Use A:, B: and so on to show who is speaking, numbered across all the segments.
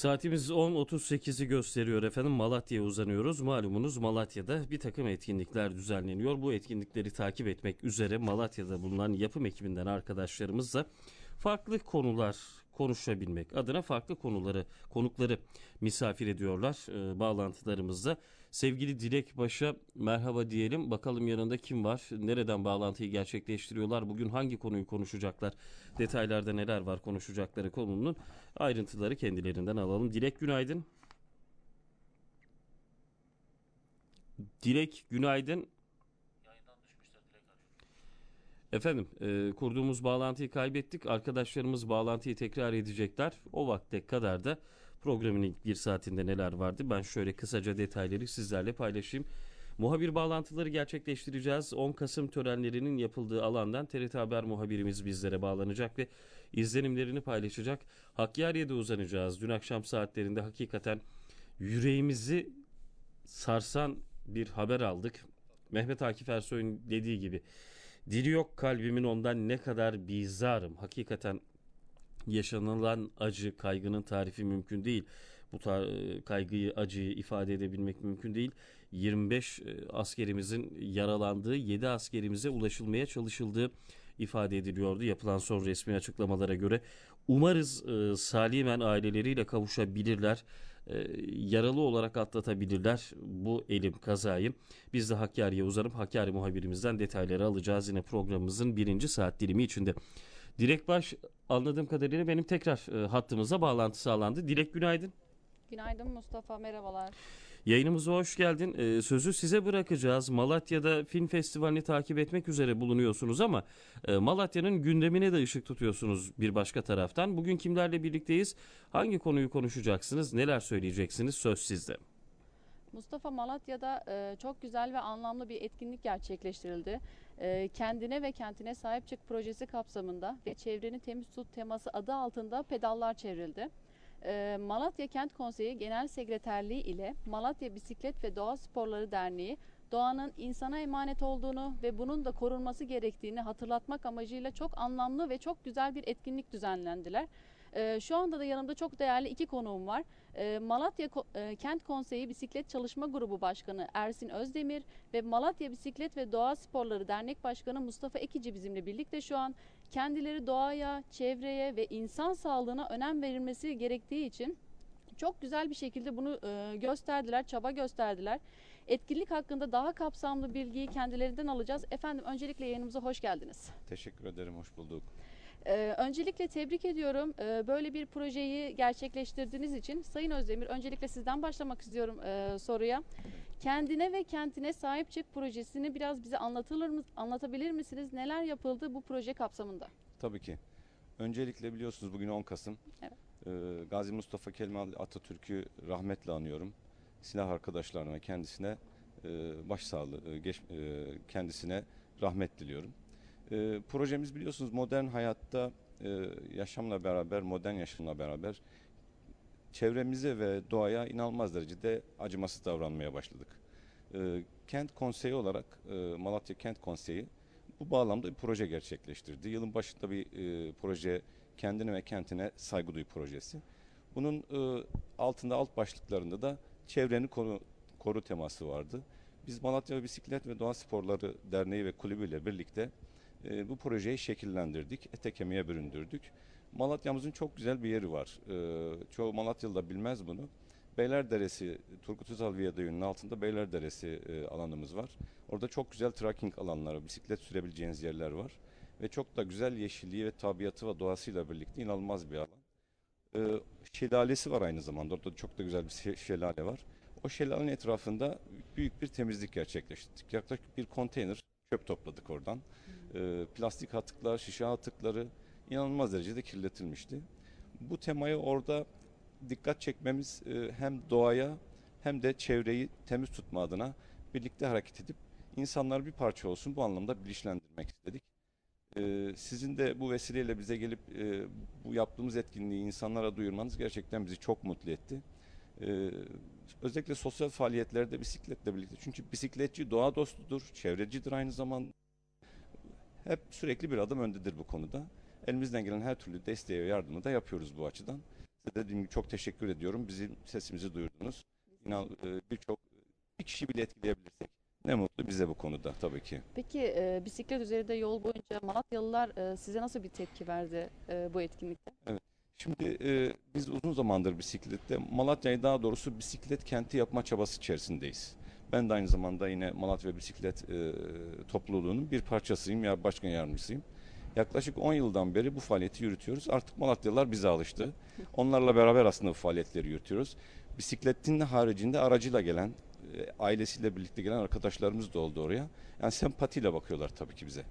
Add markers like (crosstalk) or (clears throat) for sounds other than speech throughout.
A: Saatimiz 10.38'i gösteriyor efendim. Malatya'ya uzanıyoruz. Malumunuz Malatya'da bir takım etkinlikler düzenleniyor. Bu etkinlikleri takip etmek üzere Malatya'da bulunan yapım ekibinden arkadaşlarımızla farklı konular konuşabilmek adına farklı konuları, konukları misafir ediyorlar e, bağlantılarımızda. Sevgili Dilek Baş'a merhaba diyelim. Bakalım yanında kim var? Nereden bağlantıyı gerçekleştiriyorlar? Bugün hangi konuyu konuşacaklar? Detaylarda neler var konuşacakları konunun ayrıntıları kendilerinden alalım. Dilek günaydın. Dilek günaydın. Efendim e, kurduğumuz bağlantıyı kaybettik. Arkadaşlarımız bağlantıyı tekrar edecekler. O vakte kadar da programın ilk bir saatinde neler vardı ben şöyle kısaca detayları sizlerle paylaşayım. Muhabir bağlantıları gerçekleştireceğiz. 10 Kasım törenlerinin yapıldığı alandan TRT Haber muhabirimiz bizlere bağlanacak ve izlenimlerini paylaşacak. Hakkari'ye uzanacağız. Dün akşam saatlerinde hakikaten yüreğimizi sarsan bir haber aldık. Mehmet Akif Ersoy'un dediği gibi dili yok kalbimin ondan ne kadar bizarım. Hakikaten yaşanılan acı, kaygının tarifi mümkün değil. Bu tar- kaygıyı, acıyı ifade edebilmek mümkün değil. 25 e, askerimizin yaralandığı, 7 askerimize ulaşılmaya çalışıldığı ifade ediliyordu yapılan son resmi açıklamalara göre. Umarız e, salimen aileleriyle kavuşabilirler. E, yaralı olarak atlatabilirler bu elim kazayı. Biz de Hakkari'ye uzanıp Hakkari muhabirimizden detayları alacağız yine programımızın birinci saat dilimi içinde. Dilek Baş anladığım kadarıyla benim tekrar e, hattımıza bağlantı sağlandı. Dilek günaydın.
B: Günaydın Mustafa, merhabalar.
A: Yayınımıza hoş geldin. Ee, sözü size bırakacağız. Malatya'da film festivalini takip etmek üzere bulunuyorsunuz ama e, Malatya'nın gündemine de ışık tutuyorsunuz bir başka taraftan. Bugün kimlerle birlikteyiz? Hangi konuyu konuşacaksınız? Neler söyleyeceksiniz? Söz sizde.
B: Mustafa Malatya'da e, çok güzel ve anlamlı bir etkinlik gerçekleştirildi. E, kendine ve kentine sahip çık projesi kapsamında ve çevreni temiz tut teması adı altında pedallar çevrildi. E, Malatya Kent Konseyi Genel Sekreterliği ile Malatya Bisiklet ve Doğa Sporları Derneği doğanın insana emanet olduğunu ve bunun da korunması gerektiğini hatırlatmak amacıyla çok anlamlı ve çok güzel bir etkinlik düzenlendiler. Ee, şu anda da yanımda çok değerli iki konuğum var. Ee, Malatya e, Kent Konseyi Bisiklet Çalışma Grubu Başkanı Ersin Özdemir ve Malatya Bisiklet ve Doğa Sporları Dernek Başkanı Mustafa Ekici bizimle birlikte şu an kendileri doğaya, çevreye ve insan sağlığına önem verilmesi gerektiği için çok güzel bir şekilde bunu e, gösterdiler, çaba gösterdiler. Etkinlik hakkında daha kapsamlı bilgiyi kendilerinden alacağız. Efendim öncelikle yayınımıza hoş geldiniz.
C: Teşekkür ederim, hoş bulduk.
B: Ee, öncelikle tebrik ediyorum. Ee, böyle bir projeyi gerçekleştirdiğiniz için. Sayın Özdemir, öncelikle sizden başlamak istiyorum e, soruya. Kendine ve kentine sahip çık projesini biraz bize anlatılır mı, anlatabilir misiniz? Neler yapıldı bu proje kapsamında?
C: Tabii ki. Öncelikle biliyorsunuz bugün 10 Kasım.
B: Evet.
C: Ee, Gazi Mustafa Kemal Atatürk'ü rahmetle anıyorum. Silah arkadaşlarına, kendisine e, başsağlığı, e, geç, e, kendisine rahmet diliyorum. E, projemiz biliyorsunuz modern hayatta e, yaşamla beraber, modern yaşamla beraber çevremize ve doğaya inanılmaz derecede acımasız davranmaya başladık. E, kent konseyi olarak e, Malatya Kent Konseyi bu bağlamda bir proje gerçekleştirdi. Yılın başında bir e, proje kendine ve kentine saygı duy projesi. Bunun e, altında alt başlıklarında da çevreni koru, koru teması vardı. Biz Malatya Bisiklet ve Doğa Sporları Derneği ve Kulübü ile birlikte e, bu projeyi şekillendirdik, ete kemiğe büründürdük. Malatya'mızın çok güzel bir yeri var. E, çoğu Malatyalı da bilmez bunu. Beylerderesi, Turgut Özal Viyadığı'nın altında Beylerderesi e, alanımız var. Orada çok güzel trekking alanları, bisiklet sürebileceğiniz yerler var. Ve çok da güzel yeşilliği ve tabiatı ve doğasıyla birlikte inanılmaz bir alan. E, şelalesi var aynı zamanda. Orada çok da güzel bir şe- şelale var. O şelalenin etrafında büyük bir temizlik gerçekleştirdik. Yaklaşık bir konteyner çöp topladık oradan. E, plastik atıklar, şişe atıkları inanılmaz derecede kirletilmişti. Bu temaya orada dikkat çekmemiz e, hem doğaya hem de çevreyi temiz tutma adına birlikte hareket edip insanlar bir parça olsun bu anlamda bilinçlendirmek istedik. E, sizin de bu vesileyle bize gelip e, bu yaptığımız etkinliği insanlara duyurmanız gerçekten bizi çok mutlu etti. E, özellikle sosyal faaliyetlerde bisikletle birlikte çünkü bisikletçi doğa dostudur, çevrecidir aynı zamanda. Hep sürekli bir adım öndedir bu konuda. Elimizden gelen her türlü desteği ve yardımı da yapıyoruz bu açıdan. Size de dediğim gibi çok teşekkür ediyorum. Bizim sesimizi duyurdunuz. İnan e, birçok bir kişi bile etkileyebilirsek ne mutlu bize bu konuda tabii ki.
B: Peki e, bisiklet üzerinde yol boyunca Malatyalılar e, size nasıl bir tepki verdi e, bu etkinlikte?
C: Şimdi e, biz uzun zamandır bisiklette Malatya'yı daha doğrusu bisiklet kenti yapma çabası içerisindeyiz. Ben de aynı zamanda yine Malatya Bisiklet e, topluluğunun bir parçasıyım ya başkan yardımcısıyım. Yaklaşık 10 yıldan beri bu faaliyeti yürütüyoruz. Artık Malatyalılar bize alıştı. Onlarla beraber aslında bu faaliyetleri yürütüyoruz. Bisikletin haricinde aracıyla gelen, e, ailesiyle birlikte gelen arkadaşlarımız da oldu oraya. Yani sempatiyle bakıyorlar tabii ki bize.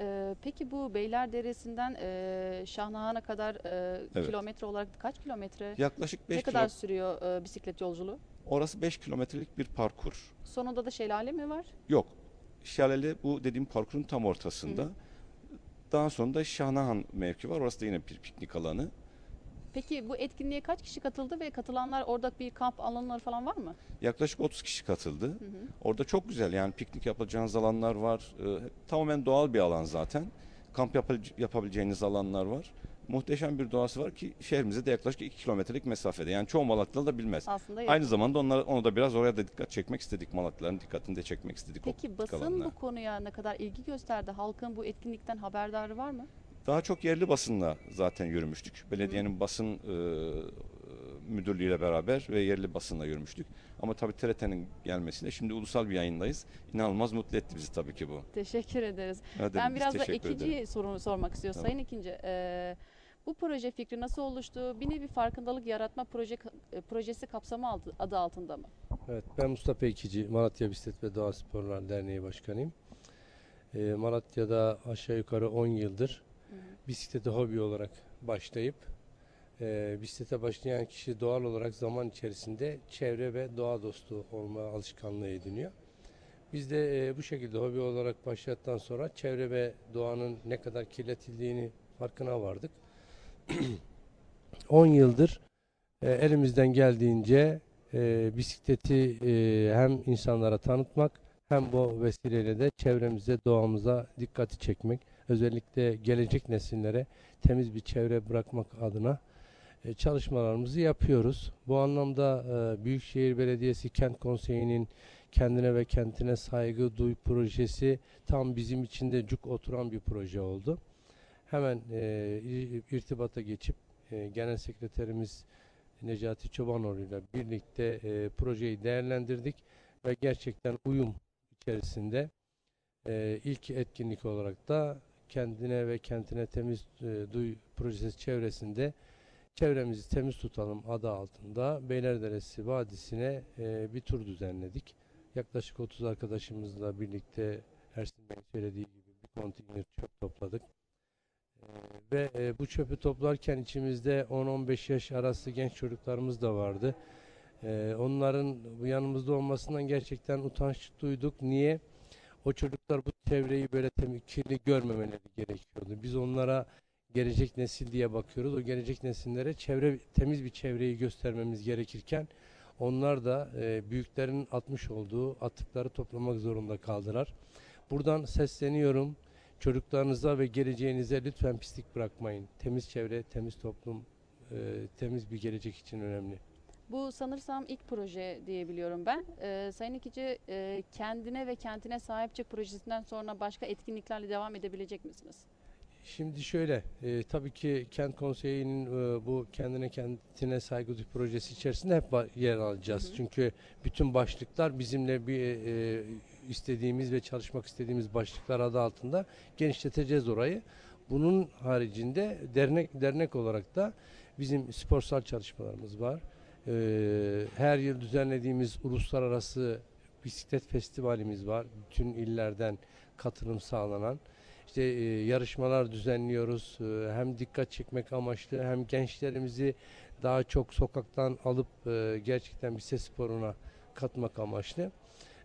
B: E, peki bu Beylerderesi'nden e, Şahnahan'a kadar e,
C: Evet.
B: kilometre olarak kaç kilometre?
C: Yaklaşık 5
B: Ne kadar sürüyor e, bisiklet yolculuğu?
C: orası 5 kilometrelik bir parkur.
B: Sonunda da şelale mi var?
C: Yok. Şelale bu dediğim parkurun tam ortasında. Daha sonra da Şahnahan mevki var. Orası da yine bir piknik alanı.
B: Peki bu etkinliğe kaç kişi katıldı ve katılanlar orada bir kamp alanları falan var mı?
C: Yaklaşık 30 kişi katıldı.
B: Hı hı.
C: Orada çok güzel yani piknik yapacağınız alanlar var. Ee, tamamen doğal bir alan zaten. Kamp yapabil- yapabileceğiniz alanlar var. Muhteşem bir doğası var ki şehrimize de yaklaşık 2 kilometrelik mesafede. Yani çoğu Malatyalı da bilmez.
B: Aslında
C: Aynı zamanda onlar, onu da biraz oraya da dikkat çekmek istedik. Malatyalıların dikkatini de çekmek istedik.
B: Peki basın
C: alanına.
B: bu konuya ne kadar ilgi gösterdi? Halkın bu etkinlikten haberdarı var mı?
C: Daha çok yerli basınla zaten yürümüştük. Belediyenin basın e, müdürlüğüyle beraber ve yerli basınla yürümüştük. Ama tabii TRT'nin gelmesiyle şimdi ulusal bir yayındayız. İnanılmaz mutlu etti bizi tabii ki bu.
B: Teşekkür ederiz.
C: Hadi
B: Ben biraz da ikinci sorunu sormak istiyorum.
C: Tamam.
B: Sayın ikinci, e, bu proje fikri nasıl oluştu? Bir nevi farkındalık yaratma proje e, projesi kapsamı adı, adı altında mı?
D: Evet, ben Mustafa İkici, Malatya Bisiklet ve Doğa Sporlar Derneği Başkanıyım. Ee, Malatya'da aşağı yukarı 10 yıldır bisiklete hobi olarak başlayıp e, bisiklete başlayan kişi doğal olarak zaman içerisinde çevre ve doğa dostu olma alışkanlığı ediniyor. Biz de e, bu şekilde hobi olarak başladıktan sonra çevre ve doğanın ne kadar kirletildiğini farkına vardık. (clears throat) 10 yıldır e, elimizden geldiğince e, bisikleti e, hem insanlara tanıtmak hem bu vesileyle de çevremize, doğamıza dikkati çekmek, özellikle gelecek nesillere temiz bir çevre bırakmak adına e, çalışmalarımızı yapıyoruz. Bu anlamda e, Büyükşehir Belediyesi Kent Konseyi'nin kendine ve kentine saygı duy projesi tam bizim için de cuk oturan bir proje oldu. Hemen e, ir- irtibata geçip Genel Sekreterimiz Necati Çobanoğlu ile birlikte projeyi değerlendirdik ve gerçekten uyum içerisinde ilk etkinlik olarak da kendine ve kentine temiz e, duy projesi çevresinde çevremizi temiz tutalım adı altında Beylerderesi Vadisi'ne e, bir tur düzenledik. Yaklaşık 30 arkadaşımızla birlikte Ersin Bey'in söylediği gibi bir konteyner çöp topladık. Ee, ve e, bu çöpü toplarken içimizde 10-15 yaş arası genç çocuklarımız da vardı. Onların yanımızda olmasından gerçekten utanç duyduk. Niye? O çocuklar bu çevreyi böyle temiz, kirli görmemeleri gerekiyordu. Biz onlara gelecek nesil diye bakıyoruz. O gelecek nesillere çevre temiz bir çevreyi göstermemiz gerekirken onlar da e, büyüklerin atmış olduğu atıkları toplamak zorunda kaldılar. Buradan sesleniyorum. Çocuklarınıza ve geleceğinize lütfen pislik bırakmayın. Temiz çevre, temiz toplum, e, temiz bir gelecek için önemli.
B: Bu sanırsam ilk proje diyebiliyorum ben. E, Sayın İkici, e, kendine ve kentine sahip çık projesinden sonra başka etkinliklerle devam edebilecek misiniz?
D: Şimdi şöyle, e, tabii ki kent konseyinin e, bu kendine kentine saygı duy projesi içerisinde hep yer alacağız.
B: Hı hı.
D: Çünkü bütün başlıklar bizimle bir e, istediğimiz ve çalışmak istediğimiz başlıklar adı altında genişleteceğiz orayı. Bunun haricinde dernek dernek olarak da bizim sporsal çalışmalarımız var. E, her yıl düzenlediğimiz uluslararası bisiklet festivalimiz var. Bütün illerden katılım sağlanan işte e, yarışmalar düzenliyoruz. E, hem dikkat çekmek amaçlı hem gençlerimizi daha çok sokaktan alıp e, gerçekten bisiklet sporuna katmak amaçlı.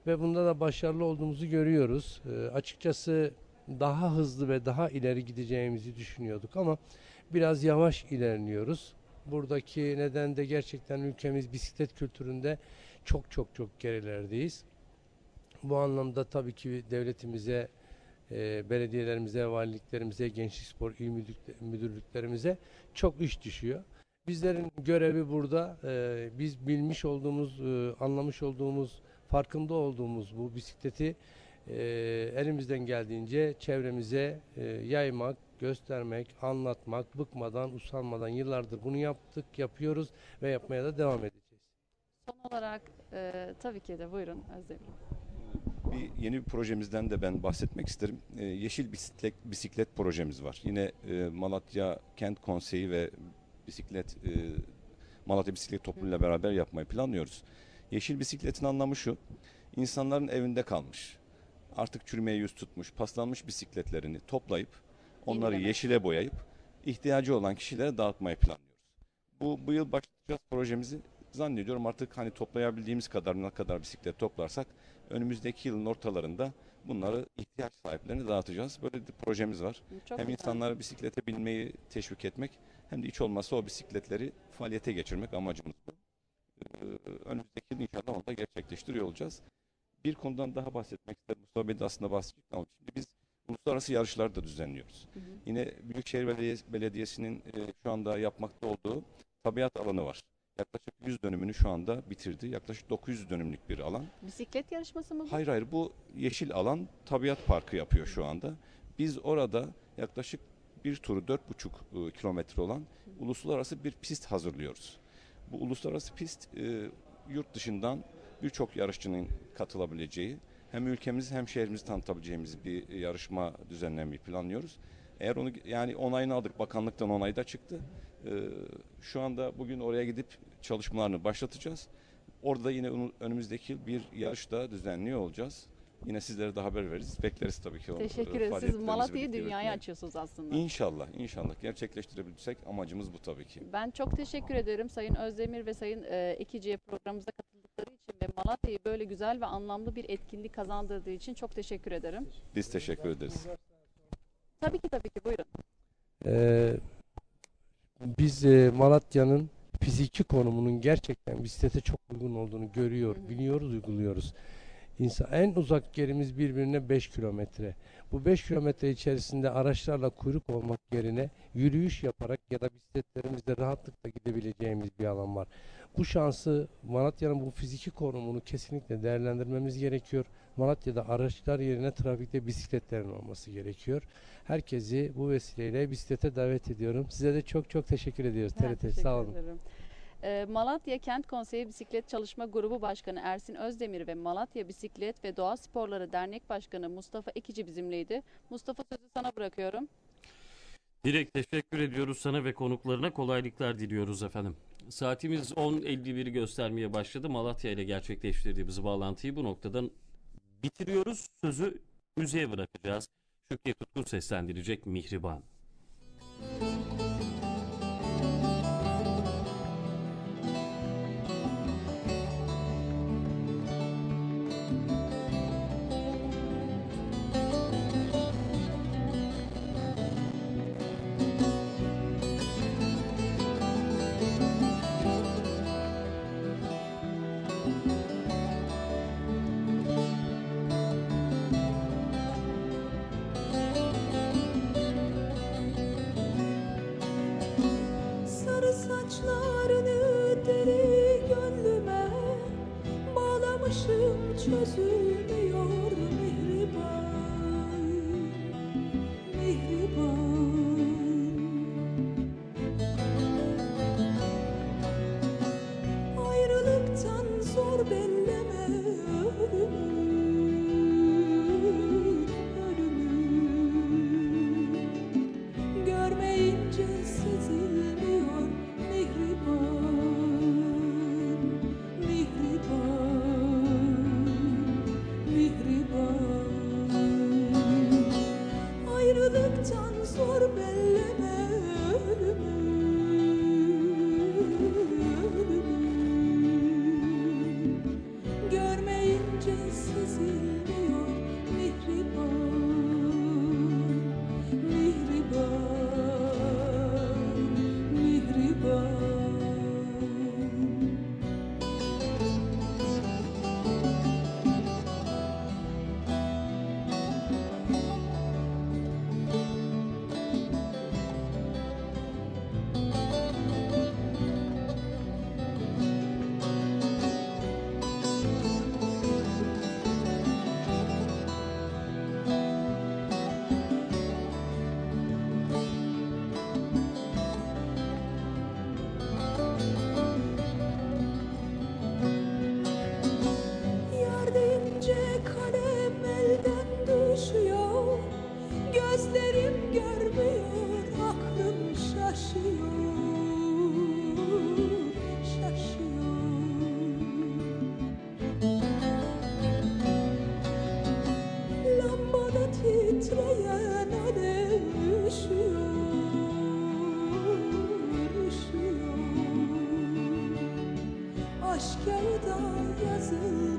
D: Ve bunda da başarılı olduğumuzu görüyoruz. E, açıkçası daha hızlı ve daha ileri gideceğimizi düşünüyorduk ama biraz yavaş ilerliyoruz. Buradaki neden de gerçekten ülkemiz bisiklet kültüründe çok çok çok gerilerdeyiz. Bu anlamda tabii ki devletimize e, belediyelerimize, valiliklerimize, gençlik spor il müdürlük- müdürlüklerimize çok iş düşüyor. Bizlerin görevi burada e, biz bilmiş olduğumuz, e, anlamış olduğumuz, farkında olduğumuz bu bisikleti e, elimizden geldiğince çevremize e, yaymak, göstermek, anlatmak, bıkmadan, usanmadan yıllardır bunu yaptık, yapıyoruz ve yapmaya da devam edeceğiz.
B: Son olarak e, tabii ki de buyurun Özdemir.
C: Bir yeni bir projemizden de ben bahsetmek isterim. Ee, Yeşil bisiklet bisiklet projemiz var. Yine e, Malatya Kent Konseyi ve bisiklet e, Malatya Bisiklet Topluluğu'yla beraber yapmayı planlıyoruz. Yeşil bisikletin anlamı şu. insanların evinde kalmış. Artık çürümeye yüz tutmuş, paslanmış bisikletlerini toplayıp onları yeşile boyayıp ihtiyacı olan kişilere dağıtmayı planlıyoruz. Bu bu yıl başlayacağız projemizi. Zannediyorum artık hani toplayabildiğimiz kadar ne kadar bisiklet toplarsak önümüzdeki yılın ortalarında bunları ihtiyaç sahiplerine dağıtacağız. Böyle bir projemiz var.
B: Çok
C: hem
B: güzel.
C: insanları bisiklete binmeyi teşvik etmek hem de hiç olmazsa o bisikletleri faaliyete geçirmek amacımız bu. Ee, önümüzdeki yıl inşallah onu da gerçekleştiriyor olacağız. Bir konudan daha bahsetmek isterim. Mustafa Bey de aslında bahsedecek ama şimdi biz uluslararası yarışlar da düzenliyoruz.
B: Hı hı.
C: Yine Büyükşehir Belediyesi- Belediyesi'nin e, şu anda yapmakta olduğu tabiat alanı var. Yaklaşık 100 dönümünü şu anda bitirdi. Yaklaşık 900 dönümlük bir alan.
B: Bisiklet yarışması mı bu?
C: Hayır hayır bu yeşil alan tabiat parkı yapıyor şu anda. Biz orada yaklaşık bir turu 4,5 e, kilometre olan uluslararası bir pist hazırlıyoruz. Bu uluslararası pist e, yurt dışından birçok yarışçının katılabileceği hem ülkemizi hem şehrimizi tanıtabileceğimiz bir yarışma düzenlemeyi planlıyoruz. Eğer onu yani onayını aldık bakanlıktan onay da çıktı. E, şu anda bugün oraya gidip çalışmalarını başlatacağız. Orada yine önümüzdeki yıl bir yarış da düzenliyor olacağız. Yine sizlere de haber veririz. Bekleriz tabii ki.
B: Teşekkür
C: e,
B: ederiz. Siz Malatya'yı dünyaya açıyorsunuz aslında.
C: İnşallah, inşallah gerçekleştirebilirsek amacımız bu tabii ki.
B: Ben çok teşekkür ederim Sayın Özdemir ve Sayın e, Ekici'ye programımıza katıldıkları için ve Malatya'yı böyle güzel ve anlamlı bir etkinlik kazandırdığı için çok teşekkür ederim.
C: Biz teşekkür ederiz.
B: Tabii ki tabii ki buyurun.
D: Ee, biz e, Malatya'nın fiziki konumunun gerçekten bisiklete çok uygun olduğunu görüyor, biliyoruz, uyguluyoruz. İnsan, en uzak yerimiz birbirine 5 kilometre. Bu 5 kilometre içerisinde araçlarla kuyruk olmak yerine yürüyüş yaparak ya da bisikletlerimizle rahatlıkla gidebileceğimiz bir alan var. Bu şansı Malatya'nın bu fiziki konumunu kesinlikle değerlendirmemiz gerekiyor. Malatya'da araçlar yerine trafikte bisikletlerin olması gerekiyor. Herkesi bu vesileyle bisiklete davet ediyorum. Size de çok çok teşekkür ediyoruz.
B: Ben
D: TRT
B: teşekkür
D: sağ olun.
B: ederim. Ee, Malatya Kent Konseyi Bisiklet Çalışma Grubu Başkanı Ersin Özdemir ve Malatya Bisiklet ve Doğa Sporları Dernek Başkanı Mustafa Ekici bizimleydi. Mustafa sözü sana bırakıyorum.
A: Direkt teşekkür ediyoruz sana ve konuklarına kolaylıklar diliyoruz efendim. Saatimiz 10.51'i göstermeye başladı. Malatya ile gerçekleştirdiğimiz bağlantıyı bu noktadan bitiriyoruz. Sözü müziğe bırakacağız. Şükrü Tutkun seslendirecek Mihriban.
E: Sarı been aşk kağıda yazılır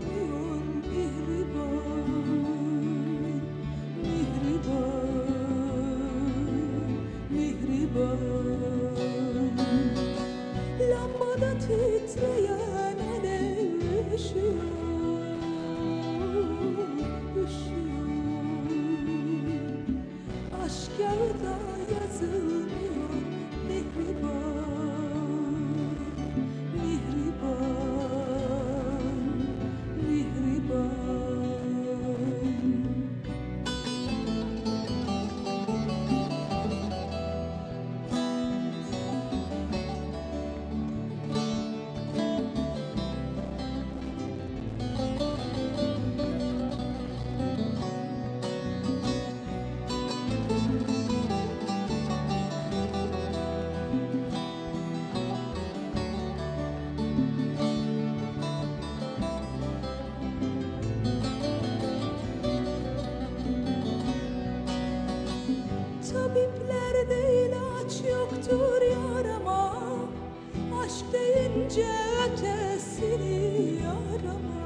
E: Tabiplerde ilaç yoktur yarama. Aşk deyince ötesini arama